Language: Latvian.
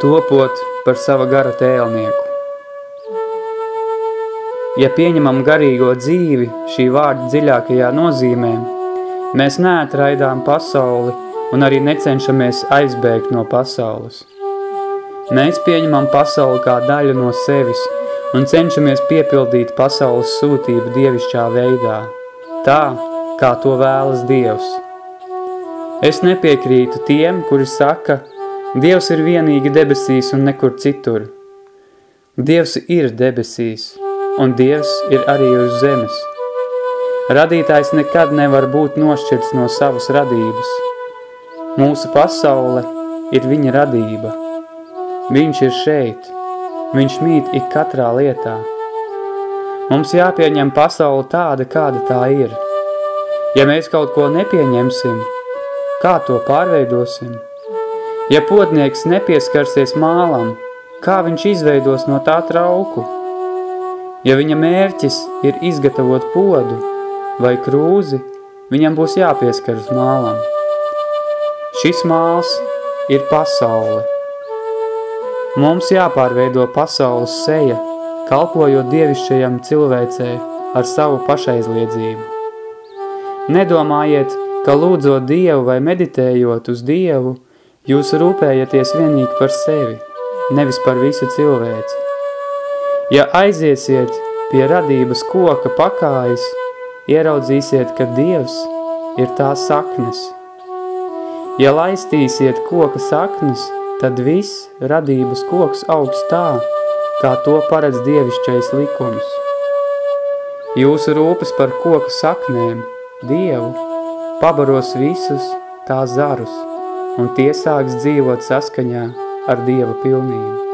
topot par sava gara tēlnieku. Ja pieņemam garīgo dzīvi šī vārda dziļākajā nozīmē, mēs neatraidām pasauli un arī necenšamies aizbēgt no pasaules. Mēs pieņemam pasauli kā daļu no sevis un cenšamies piepildīt pasaules sūtību dievišķā veidā, tā, kā to vēlas Dievs. Es nepiekrītu tiem, kuri saka, Dievs ir vienīgi debesīs un nekur citur. Dievs ir debesīs, un Dievs ir arī uz zemes. Radītājs nekad nevar būt nošķirts no savas radības. Mūsu pasaule ir viņa radība. Viņš ir šeit, viņš mīt ik katrā lietā. Mums jāpieņem pasaule tāda, kāda tā ir. Ja mēs kaut ko nepieņemsim, kā to pārveidosim? Ja potnieks nepieskarsies mālam, kā viņš izveidos no tā trauku? Ja viņa mērķis ir izgatavot podu vai krūzi, viņam būs jāpieskaras mālam. Šis māls ir pasaule. Mums jāpārveido pasaules seja, kalpojot dievišķajam cilvēcē ar savu pašaizliedzību. Nedomājiet, ka lūdzot Dievu vai meditējot uz Dievu – Jūs rūpējaties vienīgi par sevi, nevis par visu cilvēci. Ja aiziesiet pie radības koka pakājas, ieraudzīsiet, ka Dievs ir tā saknes. Ja laistīsiet koka saknes, tad viss radības koks augs tā, kā to paredz dievišķais likums. Jūsu rūpes par koka saknēm, Dievu, pabaros visus tā zarus un tie sāks dzīvot saskaņā ar Dieva pilnību.